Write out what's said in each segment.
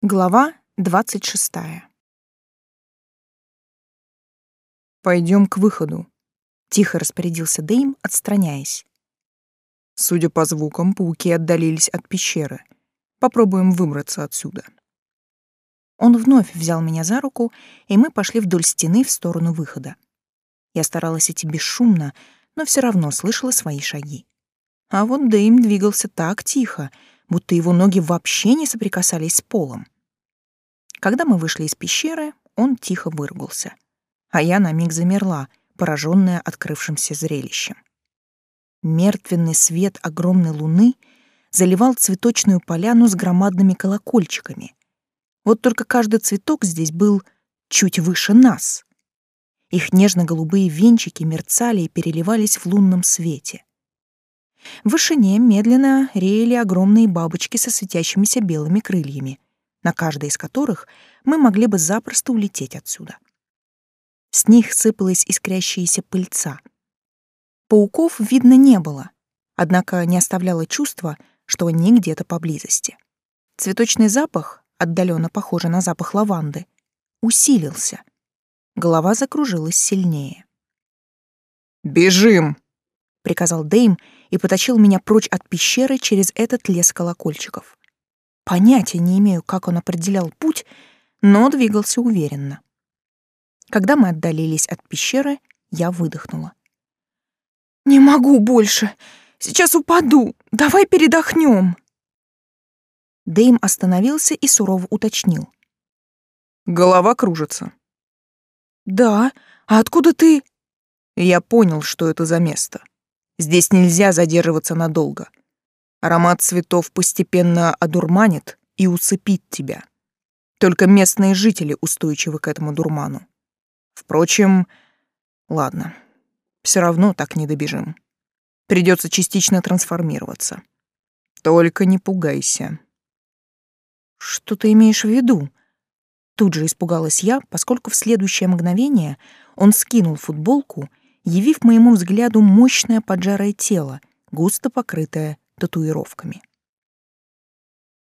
Глава двадцать шестая. Пойдем к выходу, тихо распорядился Дэйм, отстраняясь. Судя по звукам, пауки отдалились от пещеры. Попробуем выбраться отсюда. Он вновь взял меня за руку, и мы пошли вдоль стены в сторону выхода. Я старалась идти бесшумно, но все равно слышала свои шаги. А вот Дэйм двигался так тихо, будто его ноги вообще не соприкасались с полом. Когда мы вышли из пещеры, он тихо выругался, а я на миг замерла, пораженная открывшимся зрелищем. Мертвенный свет огромной луны заливал цветочную поляну с громадными колокольчиками. Вот только каждый цветок здесь был чуть выше нас. Их нежно-голубые венчики мерцали и переливались в лунном свете. В вышине медленно реяли огромные бабочки со светящимися белыми крыльями, на каждой из которых мы могли бы запросто улететь отсюда. С них сыпалась искрящаяся пыльца. Пауков видно не было, однако не оставляло чувства, что они где-то поблизости. Цветочный запах, отдаленно похожий на запах лаванды, усилился. Голова закружилась сильнее. «Бежим!» — приказал Дэйм и потащил меня прочь от пещеры через этот лес колокольчиков. Понятия не имею, как он определял путь, но двигался уверенно. Когда мы отдалились от пещеры, я выдохнула. «Не могу больше! Сейчас упаду! Давай передохнем!» Дэйм остановился и сурово уточнил. «Голова кружится». «Да? А откуда ты...» Я понял, что это за место. Здесь нельзя задерживаться надолго. Аромат цветов постепенно одурманит и усыпит тебя. Только местные жители устойчивы к этому дурману. Впрочем, ладно, все равно так не добежим. Придется частично трансформироваться. Только не пугайся. Что ты имеешь в виду? Тут же испугалась я, поскольку в следующее мгновение он скинул футболку явив моему взгляду мощное поджарое тело, густо покрытое татуировками.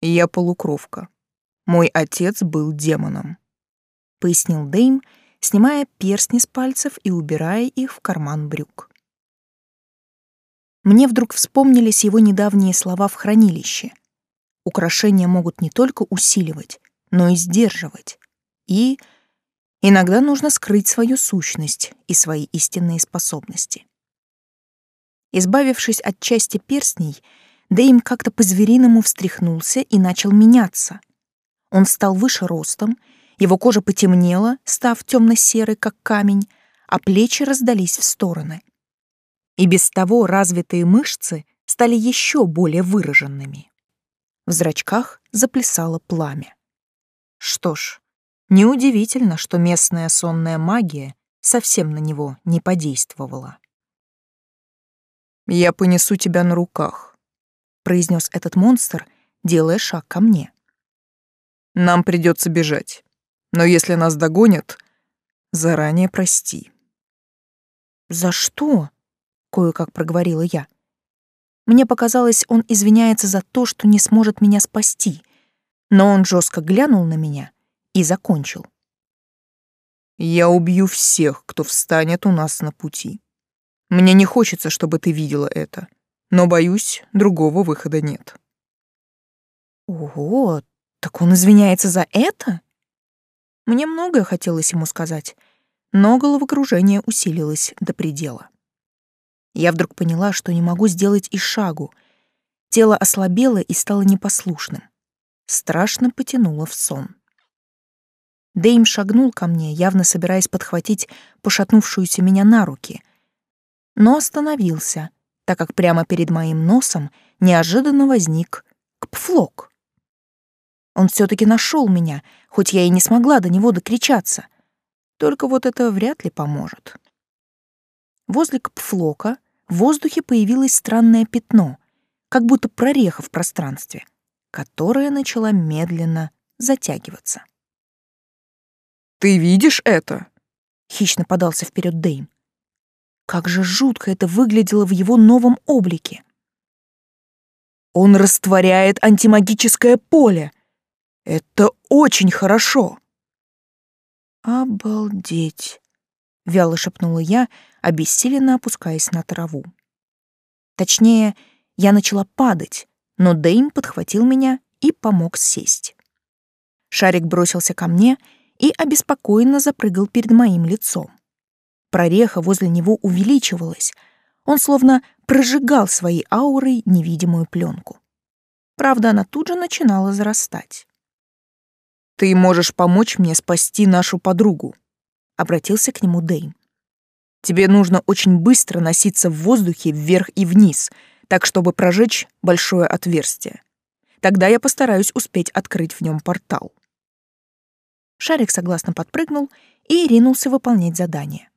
«Я полукровка. Мой отец был демоном», — пояснил Дэйм, снимая перстни с пальцев и убирая их в карман брюк. Мне вдруг вспомнились его недавние слова в хранилище. Украшения могут не только усиливать, но и сдерживать. И Иногда нужно скрыть свою сущность и свои истинные способности. Избавившись от части перстней, Дэйм как-то по-звериному встряхнулся и начал меняться. Он стал выше ростом, его кожа потемнела, став темно-серой, как камень, а плечи раздались в стороны. И без того развитые мышцы стали еще более выраженными. В зрачках заплясало пламя. Что ж, Неудивительно, что местная сонная магия совсем на него не подействовала. «Я понесу тебя на руках», — произнес этот монстр, делая шаг ко мне. «Нам придется бежать, но если нас догонят, заранее прости». «За что?» — кое-как проговорила я. Мне показалось, он извиняется за то, что не сможет меня спасти, но он жестко глянул на меня — и закончил. «Я убью всех, кто встанет у нас на пути. Мне не хочется, чтобы ты видела это, но, боюсь, другого выхода нет». «Ого, так он извиняется за это?» Мне многое хотелось ему сказать, но головокружение усилилось до предела. Я вдруг поняла, что не могу сделать и шагу. Тело ослабело и стало непослушным. Страшно потянуло в сон. Дэйм шагнул ко мне, явно собираясь подхватить пошатнувшуюся меня на руки. Но остановился, так как прямо перед моим носом неожиданно возник Кпфлок. Он все таки нашел меня, хоть я и не смогла до него докричаться. Только вот это вряд ли поможет. Возле Кпфлока в воздухе появилось странное пятно, как будто прореха в пространстве, которая начала медленно затягиваться. Ты видишь это? Хищно подался вперед Дэйм. Как же жутко это выглядело в его новом облике. Он растворяет антимагическое поле. Это очень хорошо. Обалдеть, вяло шепнула я, обессиленно опускаясь на траву. Точнее, я начала падать, но Дэйм подхватил меня и помог сесть. Шарик бросился ко мне и обеспокоенно запрыгал перед моим лицом. Прореха возле него увеличивалась. Он словно прожигал своей аурой невидимую пленку. Правда, она тут же начинала зарастать. «Ты можешь помочь мне спасти нашу подругу», — обратился к нему Дэйм. «Тебе нужно очень быстро носиться в воздухе вверх и вниз, так чтобы прожечь большое отверстие. Тогда я постараюсь успеть открыть в нем портал». Шарик согласно подпрыгнул и ринулся выполнять задание.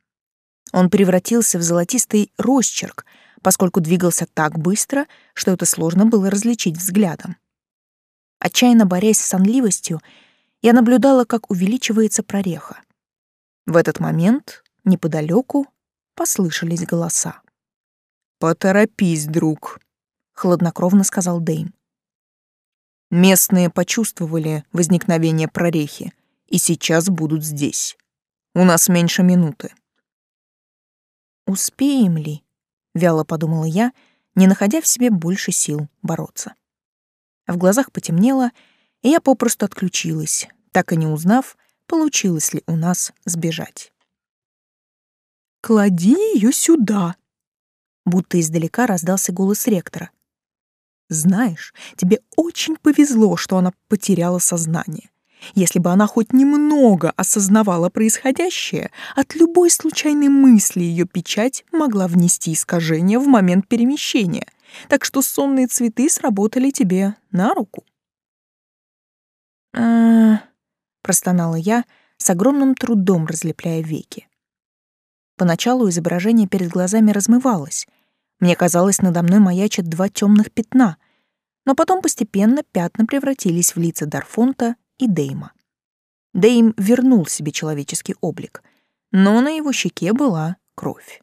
Он превратился в золотистый росчерк, поскольку двигался так быстро, что это сложно было различить взглядом. Отчаянно борясь с сонливостью, я наблюдала, как увеличивается прореха. В этот момент неподалеку послышались голоса. «Поторопись, друг», — хладнокровно сказал Дэйм. Местные почувствовали возникновение прорехи и сейчас будут здесь. У нас меньше минуты. Успеем ли? Вяло подумала я, не находя в себе больше сил бороться. В глазах потемнело, и я попросту отключилась, так и не узнав, получилось ли у нас сбежать. «Клади ее сюда!» Будто издалека раздался голос ректора. «Знаешь, тебе очень повезло, что она потеряла сознание. Если бы она хоть немного осознавала происходящее, от любой случайной мысли ее печать могла внести искажение в момент перемещения, так что сонные цветы сработали тебе на руку. а простонала я, с огромным трудом разлепляя веки. Поначалу изображение перед глазами размывалось. Мне казалось, надо мной маячат два темных пятна, но потом постепенно пятна превратились в лица Дарфонта и Дейма. Дейм вернул себе человеческий облик, но на его щеке была кровь.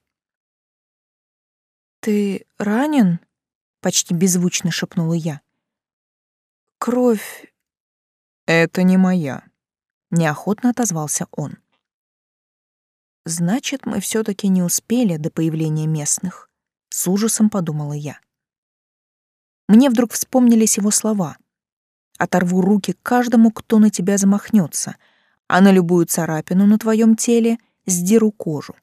«Ты ранен?» — почти беззвучно шепнула я. «Кровь...» «Это не моя», — неохотно отозвался он. «Значит, мы все таки не успели до появления местных», — с ужасом подумала я. Мне вдруг вспомнились его слова — Оторву руки каждому, кто на тебя замахнется, а на любую царапину на твоем теле сдеру кожу.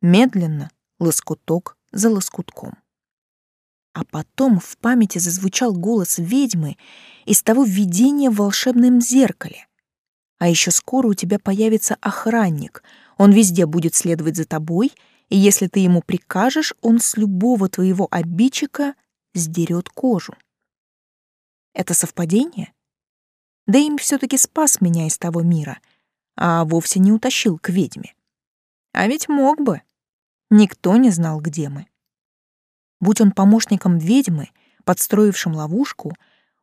Медленно, лоскуток за лоскутком. А потом в памяти зазвучал голос ведьмы из того видения в волшебном зеркале. А еще скоро у тебя появится охранник. Он везде будет следовать за тобой, и если ты ему прикажешь, он с любого твоего обидчика сдерет кожу. Это совпадение? Дэйм все-таки спас меня из того мира, а вовсе не утащил к ведьме. А ведь мог бы. Никто не знал, где мы. Будь он помощником ведьмы, подстроившим ловушку,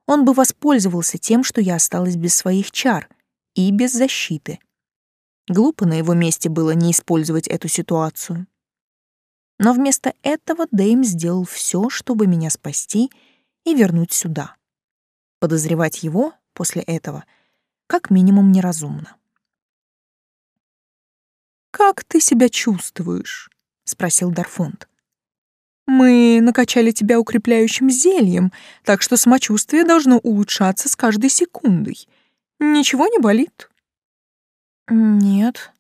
он бы воспользовался тем, что я осталась без своих чар и без защиты. Глупо на его месте было не использовать эту ситуацию. Но вместо этого Дэйм сделал все, чтобы меня спасти и вернуть сюда. Подозревать его после этого как минимум неразумно. «Как ты себя чувствуешь?» — спросил Дарфонд. «Мы накачали тебя укрепляющим зельем, так что самочувствие должно улучшаться с каждой секундой. Ничего не болит?» «Нет».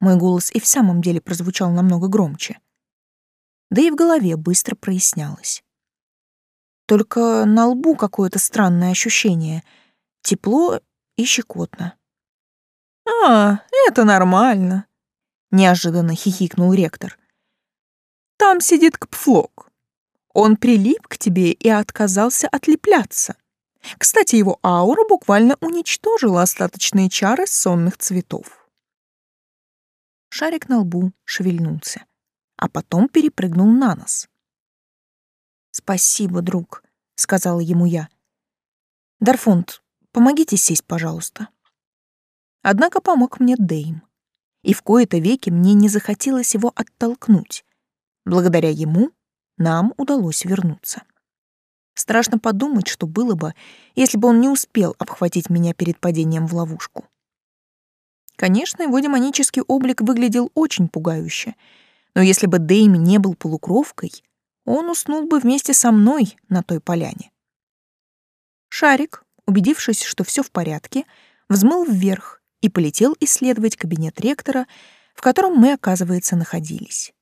Мой голос и в самом деле прозвучал намного громче. Да и в голове быстро прояснялось. Только на лбу какое-то странное ощущение. Тепло и щекотно. «А, это нормально», — неожиданно хихикнул ректор. «Там сидит Кпфлок. Он прилип к тебе и отказался отлепляться. Кстати, его аура буквально уничтожила остаточные чары сонных цветов». Шарик на лбу шевельнулся, а потом перепрыгнул на нос. «Спасибо, друг», — сказала ему я. «Дарфунд, помогите сесть, пожалуйста». Однако помог мне Дейм. И в кои-то веки мне не захотелось его оттолкнуть. Благодаря ему нам удалось вернуться. Страшно подумать, что было бы, если бы он не успел обхватить меня перед падением в ловушку. Конечно, его демонический облик выглядел очень пугающе, но если бы Дэйми не был полукровкой, он уснул бы вместе со мной на той поляне. Шарик, убедившись, что все в порядке, взмыл вверх и полетел исследовать кабинет ректора, в котором мы, оказывается, находились.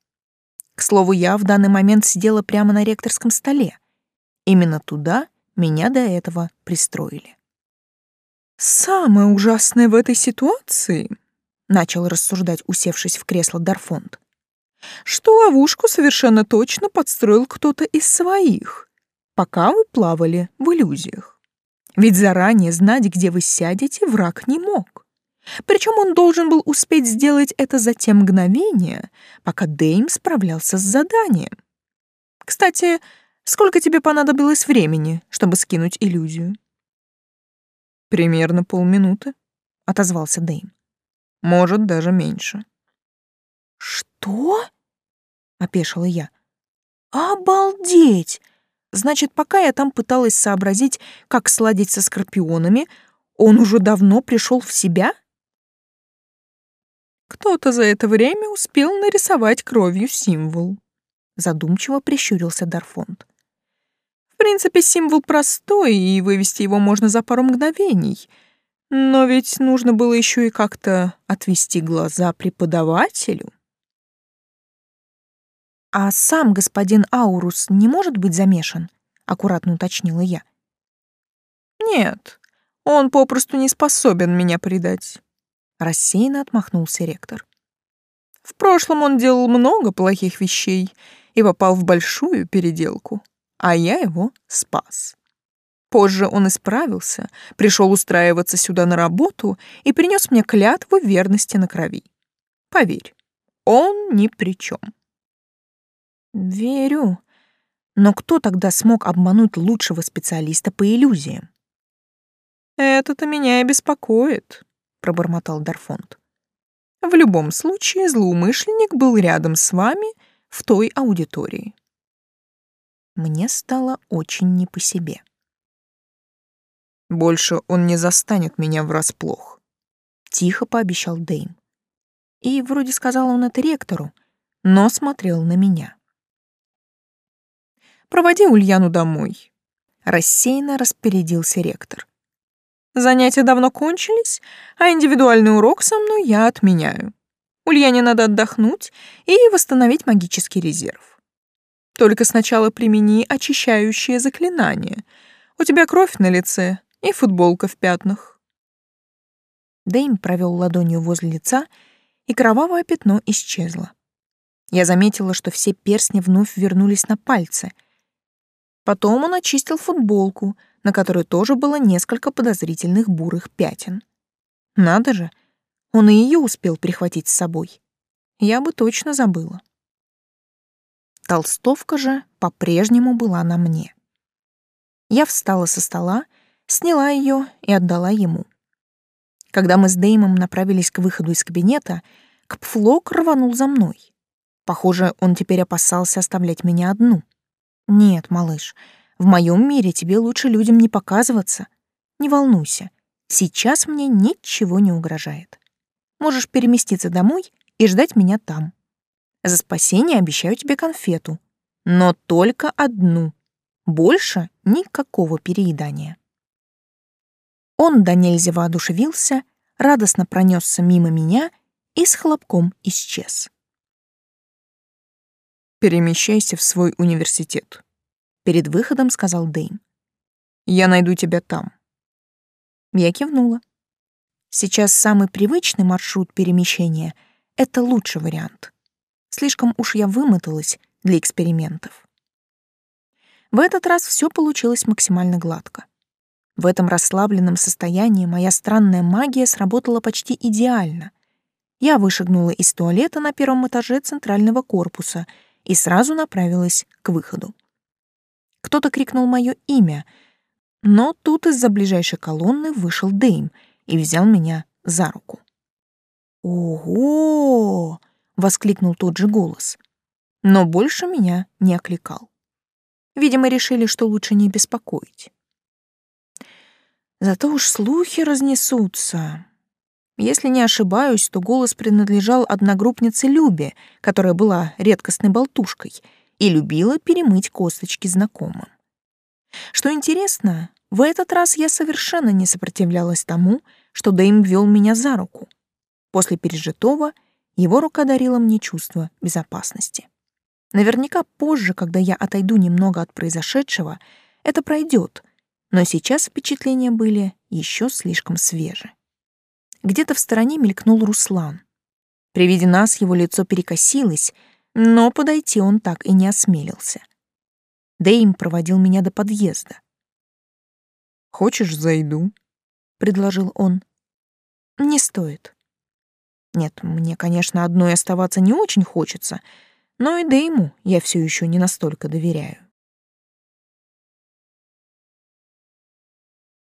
К слову, я в данный момент сидела прямо на ректорском столе. Именно туда меня до этого пристроили. «Самое ужасное в этой ситуации», — начал рассуждать, усевшись в кресло Дарфонд, «что ловушку совершенно точно подстроил кто-то из своих, пока вы плавали в иллюзиях. Ведь заранее знать, где вы сядете, враг не мог. Причем он должен был успеть сделать это за те мгновения, пока Дэйм справлялся с заданием. Кстати, сколько тебе понадобилось времени, чтобы скинуть иллюзию? Примерно полминуты, отозвался Дэйм. Может, даже меньше. Что? опешила я. Обалдеть! Значит, пока я там пыталась сообразить, как сладить со скорпионами, он уже давно пришел в себя? Кто-то за это время успел нарисовать кровью символ. Задумчиво прищурился Дарфонд. В принципе, символ простой, и вывести его можно за пару мгновений. Но ведь нужно было еще и как-то отвести глаза преподавателю. А сам господин Аурус не может быть замешан, аккуратно уточнила я. Нет, он попросту не способен меня предать. Рассеянно отмахнулся ректор. В прошлом он делал много плохих вещей и попал в большую переделку, а я его спас. Позже он исправился, пришел устраиваться сюда на работу и принес мне клятву верности на крови. Поверь, он ни при чем. Верю. Но кто тогда смог обмануть лучшего специалиста по иллюзиям? Это-то меня и беспокоит пробормотал Дарфонд. В любом случае, злоумышленник был рядом с вами в той аудитории. Мне стало очень не по себе. Больше он не застанет меня врасплох, тихо пообещал Дэйм. И вроде сказал он это ректору, но смотрел на меня. Проводи Ульяну домой, рассеянно распорядился ректор. Занятия давно кончились, а индивидуальный урок со мной я отменяю. Ульяне надо отдохнуть и восстановить магический резерв. Только сначала примени очищающее заклинание. У тебя кровь на лице и футболка в пятнах. Дэйм провел ладонью возле лица, и кровавое пятно исчезло. Я заметила, что все перстни вновь вернулись на пальцы. Потом он очистил футболку — на которой тоже было несколько подозрительных бурых пятен. Надо же, он и ее успел прихватить с собой. Я бы точно забыла. Толстовка же по-прежнему была на мне. Я встала со стола, сняла ее и отдала ему. Когда мы с Деймом направились к выходу из кабинета, Кпфлок рванул за мной. Похоже, он теперь опасался оставлять меня одну. Нет, малыш, в моем мире тебе лучше людям не показываться. Не волнуйся, сейчас мне ничего не угрожает. Можешь переместиться домой и ждать меня там. За спасение обещаю тебе конфету, но только одну. Больше никакого переедания. Он до нельзя воодушевился, радостно пронесся мимо меня и с хлопком исчез. Перемещайся в свой университет. Перед выходом сказал Дэйм. «Я найду тебя там». Я кивнула. Сейчас самый привычный маршрут перемещения — это лучший вариант. Слишком уж я вымоталась для экспериментов. В этот раз все получилось максимально гладко. В этом расслабленном состоянии моя странная магия сработала почти идеально. Я вышагнула из туалета на первом этаже центрального корпуса и сразу направилась к выходу. Кто-то крикнул мое имя, но тут из-за ближайшей колонны вышел Дэйм и взял меня за руку. «Ого!» — воскликнул тот же голос, но больше меня не окликал. Видимо, решили, что лучше не беспокоить. Зато уж слухи разнесутся. Если не ошибаюсь, то голос принадлежал одногруппнице Любе, которая была редкостной болтушкой и любила перемыть косточки знакомым. Что интересно, в этот раз я совершенно не сопротивлялась тому, что Дэйм вел меня за руку. После пережитого его рука дарила мне чувство безопасности. Наверняка позже, когда я отойду немного от произошедшего, это пройдет, но сейчас впечатления были еще слишком свежи. Где-то в стороне мелькнул Руслан. При виде нас его лицо перекосилось, но подойти он так и не осмелился. Дэйм проводил меня до подъезда. «Хочешь, зайду?» — предложил он. «Не стоит». Нет, мне, конечно, одной оставаться не очень хочется, но и Дэйму я все еще не настолько доверяю.